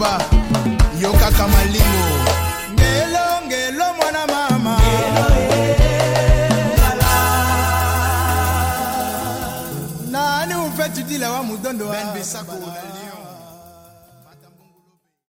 maloba yo kaka malimo ngelo ngelo mwana mama nani umfetudila wa mudondo wa besako na lion